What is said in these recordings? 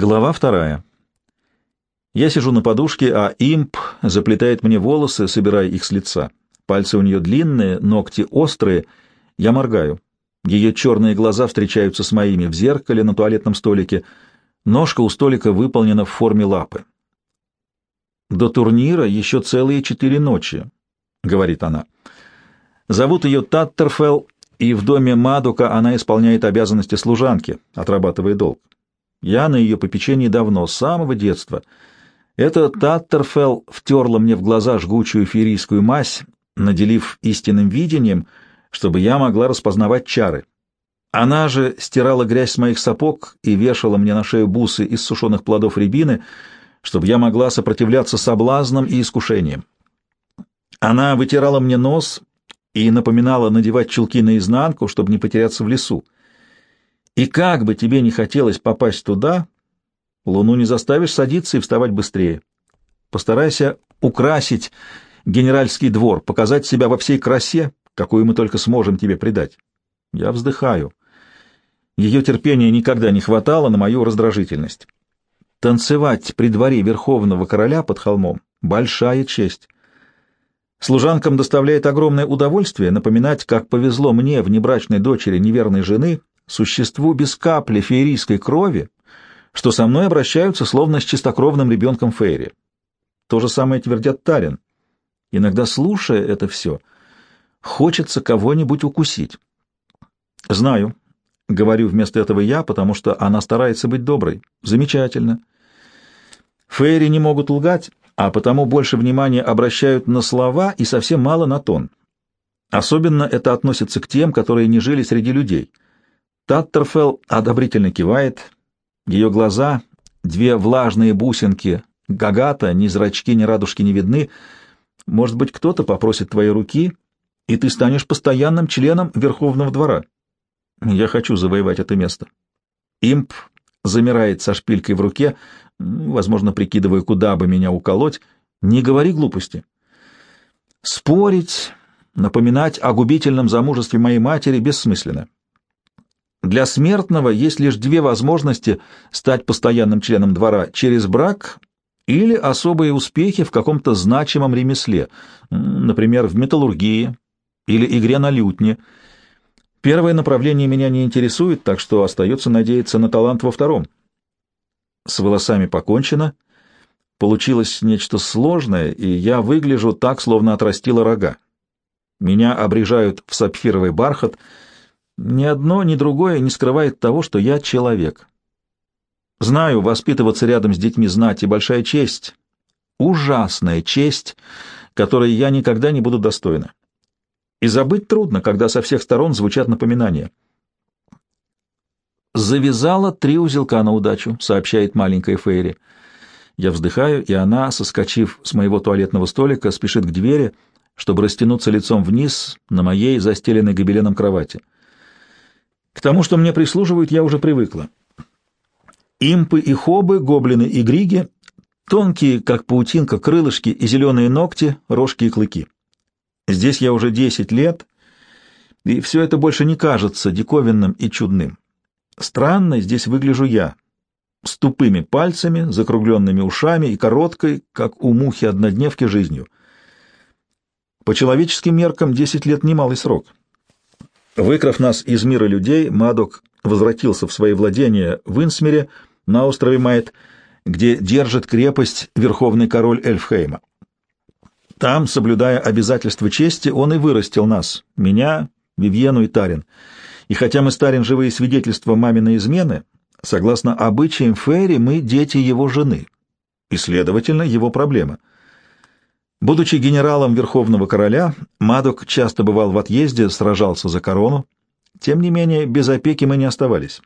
Глава вторая. Я сижу на подушке, а имп заплетает мне волосы, собирая их с лица. Пальцы у нее длинные, ногти острые. Я моргаю. Ее черные глаза встречаются с моими в зеркале на туалетном столике. Ножка у столика выполнена в форме лапы. «До турнира еще целые четыре ночи», — говорит она. Зовут ее Таттерфелл, и в доме Мадука она исполняет обязанности служанки, отрабатывая долг. Я на ее попечении давно, с самого детства. Это Таттерфелл втерла мне в глаза жгучую ферийскую мазь, наделив истинным видением, чтобы я могла распознавать чары. Она же стирала грязь с моих сапог и вешала мне на шею бусы из сушеных плодов рябины, чтобы я могла сопротивляться соблазнам и искушениям. Она вытирала мне нос и напоминала надевать чулки наизнанку, чтобы не потеряться в лесу. И как бы тебе не хотелось попасть туда, луну не заставишь садиться и вставать быстрее. Постарайся украсить генеральский двор, показать себя во всей красе, какую мы только сможем тебе придать. Я вздыхаю. Ее терпения никогда не хватало на мою раздражительность. Танцевать при дворе верховного короля под холмом — большая честь. Служанкам доставляет огромное удовольствие напоминать, как повезло мне, внебрачной дочери неверной жены, существу без капли феерийской крови, что со мной обращаются словно с чистокровным ребенком Фейри. То же самое твердят Тарин. Иногда, слушая это все, хочется кого-нибудь укусить. Знаю, говорю вместо этого я, потому что она старается быть доброй. Замечательно. Фейри не могут лгать, а потому больше внимания обращают на слова и совсем мало на тон. Особенно это относится к тем, которые не жили среди людей — Таттерфелл одобрительно кивает. Ее глаза, две влажные бусинки, гагата, ни зрачки, ни радужки не видны. Может быть, кто-то попросит твоей руки, и ты станешь постоянным членом Верховного двора. Я хочу завоевать это место. Имп замирает со шпилькой в руке, возможно, прикидывая, куда бы меня уколоть. Не говори глупости. Спорить, напоминать о губительном замужестве моей матери бессмысленно. Для смертного есть лишь две возможности стать постоянным членом двора — через брак или особые успехи в каком-то значимом ремесле, например, в металлургии или игре на лютне. Первое направление меня не интересует, так что остается надеяться на талант во втором. С волосами покончено. Получилось нечто сложное, и я выгляжу так, словно отрастила рога. Меня обрежают в сапфировый бархат — ни одно, ни другое не скрывает того, что я человек. Знаю, воспитываться рядом с детьми знать и большая честь, ужасная честь, которой я никогда не буду достойна. И забыть трудно, когда со всех сторон звучат напоминания. «Завязала три узелка на удачу», — сообщает маленькая Фейри. Я вздыхаю, и она, соскочив с моего туалетного столика, спешит к двери, чтобы растянуться лицом вниз на моей застеленной гобеленом кровати. К тому, что мне прислуживают, я уже привыкла. Импы и хобы, гоблины и григи, тонкие, как паутинка, крылышки и зеленые ногти, рожки и клыки. Здесь я уже десять лет, и все это больше не кажется диковинным и чудным. Странно здесь выгляжу я, с тупыми пальцами, закругленными ушами и короткой, как у мухи-однодневки, жизнью. По человеческим меркам десять лет — немалый срок. Выкрав нас из мира людей, Мадок возвратился в свои владения в Инсмире на острове Майт, где держит крепость верховный король Эльфхейма. Там, соблюдая обязательства чести, он и вырастил нас, меня, Вивьену и Тарин. И хотя мы с Тарин живые свидетельства маминой измены, согласно обычаям Фейри, мы дети его жены, и, следовательно, его проблема — Будучи генералом Верховного Короля, Мадок часто бывал в отъезде, сражался за корону. Тем не менее, без опеки мы не оставались.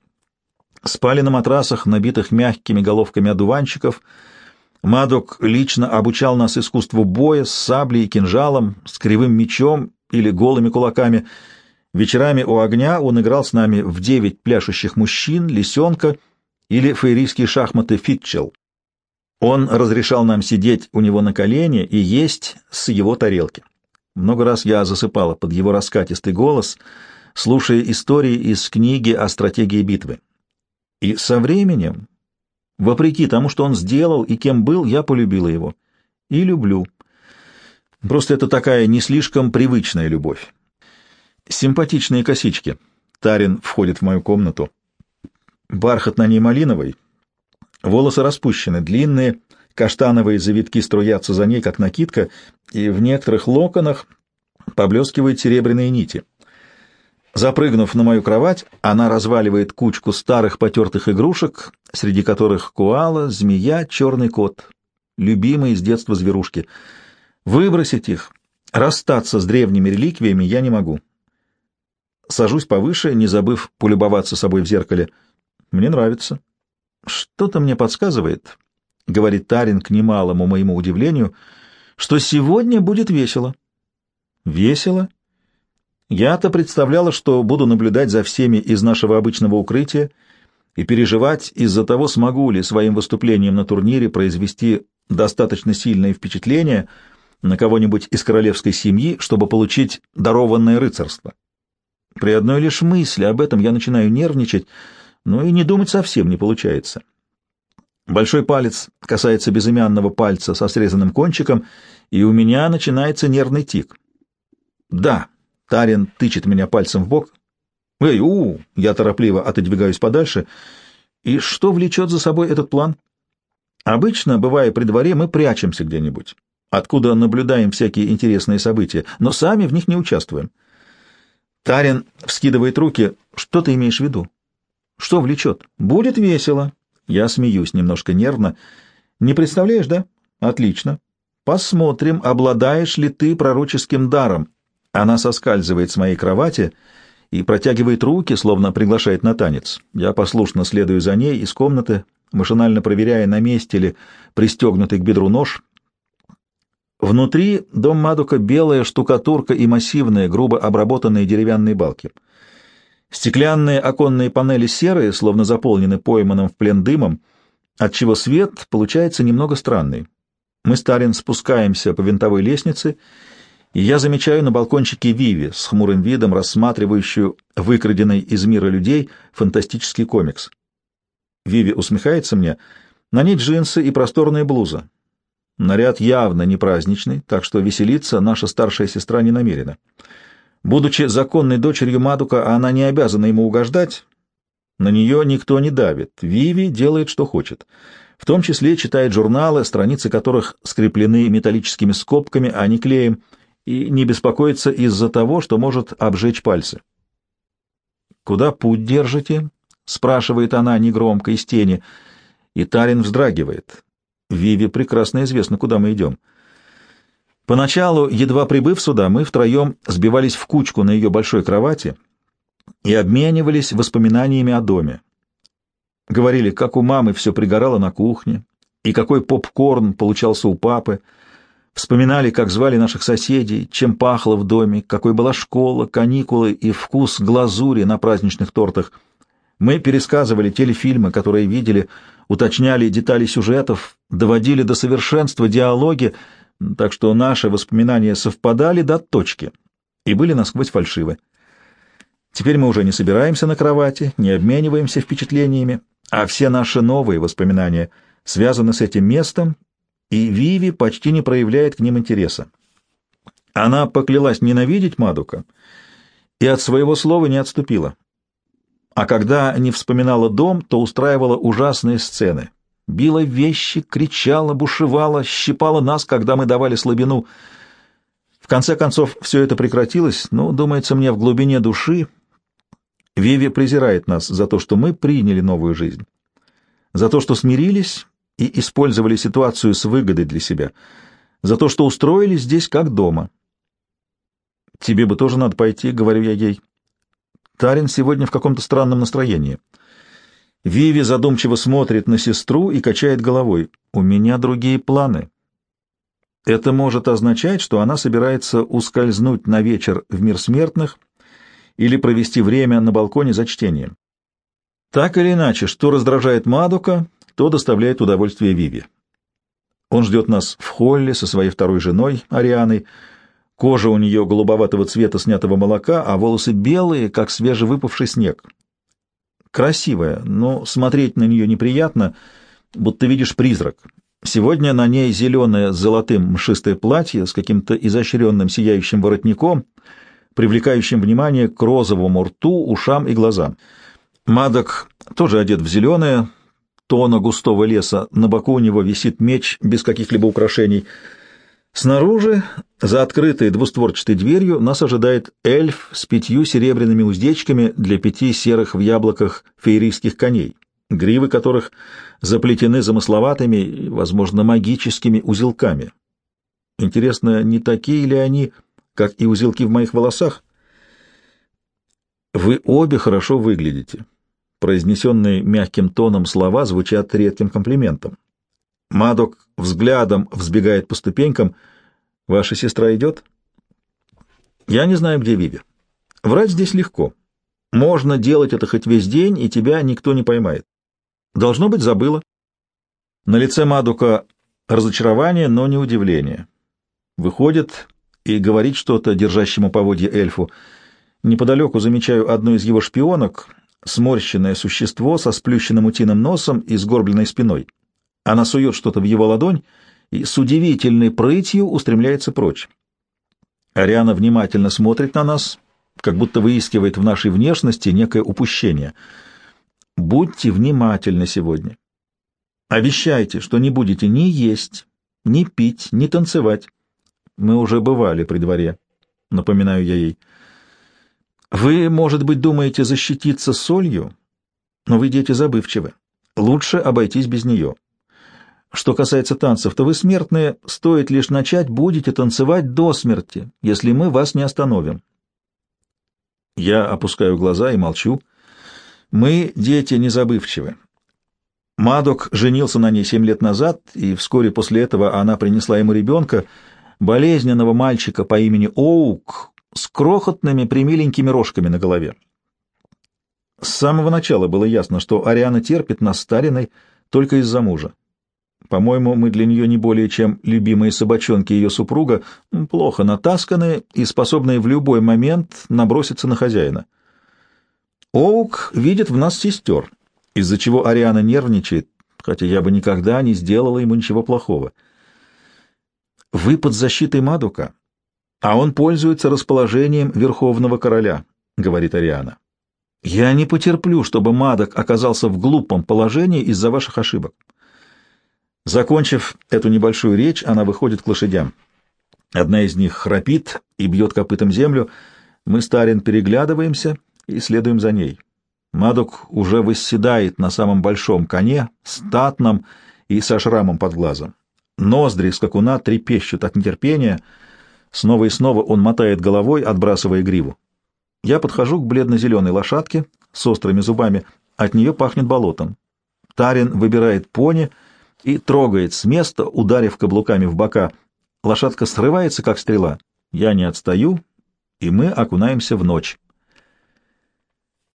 Спали на матрасах, набитых мягкими головками одуванчиков. Мадок лично обучал нас искусству боя с саблей и кинжалом, с кривым мечом или голыми кулаками. Вечерами у огня он играл с нами в девять пляшущих мужчин, лисенка или фейрийские шахматы «Фитчел». Он разрешал нам сидеть у него на колене и есть с его тарелки. Много раз я засыпала под его раскатистый голос, слушая истории из книги о стратегии битвы. И со временем Вопреки тому, что он сделал и кем был, я полюбила его. И люблю. Просто это такая не слишком привычная любовь. Симпатичные косички. Тарин входит в мою комнату. Бархат на ней малиновый. Волосы распущены, длинные, каштановые завитки струятся за ней, как накидка, и в некоторых локонах поблескивают серебряные нити. Запрыгнув на мою кровать, она разваливает кучку старых потертых игрушек, среди которых куала, змея, черный кот, любимые с детства зверушки. Выбросить их, расстаться с древними реликвиями я не могу. Сажусь повыше, не забыв полюбоваться собой в зеркале. Мне нравится. Что-то мне подсказывает, — говорит Тарин к немалому моему удивлению, — что сегодня будет весело. Весело? Я-то представляла, что буду наблюдать за всеми из нашего обычного укрытия и переживать из-за того, смогу ли своим выступлением на турнире произвести достаточно сильное впечатление на кого-нибудь из королевской семьи, чтобы получить дарованное рыцарство. При одной лишь мысли об этом я начинаю нервничать, но и не думать совсем не получается. Большой палец касается безымянного пальца со срезанным кончиком, и у меня начинается нервный тик. Да, Тарин тычет меня пальцем в бок. «Эй, у!» — я торопливо отодвигаюсь подальше. И что влечет за собой этот план? Обычно, бывая при дворе, мы прячемся где-нибудь, откуда наблюдаем всякие интересные события, но сами в них не участвуем. Тарин вскидывает руки. «Что ты имеешь в виду?» «Что влечет?» «Будет весело». Я смеюсь немножко нервно. «Не представляешь, да?» «Отлично. Посмотрим, обладаешь ли ты пророческим даром. Она соскальзывает с моей кровати и протягивает руки, словно приглашает на танец. Я послушно следую за ней из комнаты, машинально проверяя, на месте ли пристегнутый к бедру нож. Внутри дом Мадука белая штукатурка и массивные, грубо обработанные деревянные балки. Стеклянные оконные панели серые, словно заполнены пойманным в плен дымом, отчего свет получается немного странный. Мы с Тарин спускаемся по винтовой лестнице и я замечаю на балкончике Виви с хмурым видом, рассматривающую выкраденный из мира людей фантастический комикс. Виви усмехается мне. На ней джинсы и просторная блуза. Наряд явно не праздничный, так что веселиться наша старшая сестра не намерена. Будучи законной дочерью Мадука, она не обязана ему угождать. На нее никто не давит. Виви делает, что хочет. В том числе читает журналы, страницы которых скреплены металлическими скобками, а не клеем — и не беспокоиться из-за того, что может обжечь пальцы. «Куда путь держите?» — спрашивает она негромко из тени, и Тарин вздрагивает. Виве прекрасно известно, куда мы идем. Поначалу, едва прибыв сюда, мы втроем сбивались в кучку на ее большой кровати и обменивались воспоминаниями о доме. Говорили, как у мамы все пригорало на кухне, и какой попкорн получался у папы — Вспоминали, как звали наших соседей, чем пахло в доме, какой была школа, каникулы и вкус глазури на праздничных тортах. Мы пересказывали телефильмы, которые видели, уточняли детали сюжетов, доводили до совершенства диалоги, так что наши воспоминания совпадали до точки и были насквозь фальшивы. Теперь мы уже не собираемся на кровати, не обмениваемся впечатлениями, а все наши новые воспоминания связаны с этим местом и Виви почти не проявляет к ним интереса. Она поклялась ненавидеть Мадука и от своего слова не отступила. А когда не вспоминала дом, то устраивала ужасные сцены. Била вещи, кричала, бушевала, щипала нас, когда мы давали слабину. В конце концов, все это прекратилось, но, думается мне, в глубине души Виви презирает нас за то, что мы приняли новую жизнь, за то, что смирились и использовали ситуацию с выгодой для себя, за то, что устроили здесь как дома. «Тебе бы тоже надо пойти», — говорю я ей. Тарин сегодня в каком-то странном настроении. Виви задумчиво смотрит на сестру и качает головой. «У меня другие планы». Это может означать, что она собирается ускользнуть на вечер в мир смертных или провести время на балконе за чтением. Так или иначе, что раздражает Мадука, то доставляет удовольствие Виви. Он ждет нас в холле со своей второй женой, Арианой. Кожа у нее голубоватого цвета снятого молока, а волосы белые, как свежевыпавший снег. Красивая, но смотреть на нее неприятно. будто видишь призрак. Сегодня на ней зеленое с золотым мшистое платье с каким-то изощренным сияющим воротником, привлекающим внимание к розовому рту, ушам и глазам. Мадок тоже одет в зеленое, тона густого леса, на боку у него висит меч без каких-либо украшений. Снаружи, за открытой двустворчатой дверью, нас ожидает эльф с пятью серебряными уздечками для пяти серых в яблоках феерийских коней, гривы которых заплетены замысловатыми, возможно, магическими узелками. Интересно, не такие ли они, как и узелки в моих волосах? Вы обе хорошо выглядите. Произнесенные мягким тоном слова звучат редким комплиментом. Мадок взглядом взбегает по ступенькам. «Ваша сестра идет?» «Я не знаю, где Виви. Врать здесь легко. Можно делать это хоть весь день, и тебя никто не поймает. Должно быть, забыла». На лице Мадука разочарование, но не удивление. Выходит и говорит что-то держащему поводье эльфу. Неподалеку замечаю одну из его шпионок — сморщенное существо со сплющенным утиным носом и сгорбленной спиной. Она сует что-то в его ладонь и с удивительной прытью устремляется прочь. Ариана внимательно смотрит на нас, как будто выискивает в нашей внешности некое упущение. Будьте внимательны сегодня. Обещайте, что не будете ни есть, ни пить, ни танцевать. Мы уже бывали при дворе, напоминаю я ей. Вы, может быть, думаете защититься солью, но вы, дети, забывчивы. Лучше обойтись без нее. Что касается танцев, то вы смертные, стоит лишь начать, будете танцевать до смерти, если мы вас не остановим. Я опускаю глаза и молчу. Мы, дети, незабывчивы. Мадок женился на ней семь лет назад, и вскоре после этого она принесла ему ребенка, болезненного мальчика по имени Оук, с крохотными примиленькими рожками на голове. С самого начала было ясно, что Ариана терпит нас Сталиной только из-за мужа. По-моему, мы для нее не более чем любимые собачонки ее супруга, плохо натасканные и способные в любой момент наброситься на хозяина. Оук видит в нас сестер, из-за чего Ариана нервничает, хотя я бы никогда не сделала ему ничего плохого. Вы под защитой Мадука, а он пользуется расположением Верховного Короля, — говорит Ариана. Я не потерплю, чтобы Мадок оказался в глупом положении из-за ваших ошибок. Закончив эту небольшую речь, она выходит к лошадям. Одна из них храпит и бьет копытом землю. Мы с Тарин переглядываемся и следуем за ней. Мадок уже восседает на самом большом коне, статном и со шрамом под глазом. Ноздри скакуна трепещут от нетерпения — Снова и снова он мотает головой, отбрасывая гриву. Я подхожу к бледно-зеленой лошадке с острыми зубами. От нее пахнет болотом. Тарин выбирает пони и трогает с места, ударив каблуками в бока. Лошадка срывается, как стрела. Я не отстаю, и мы окунаемся в ночь.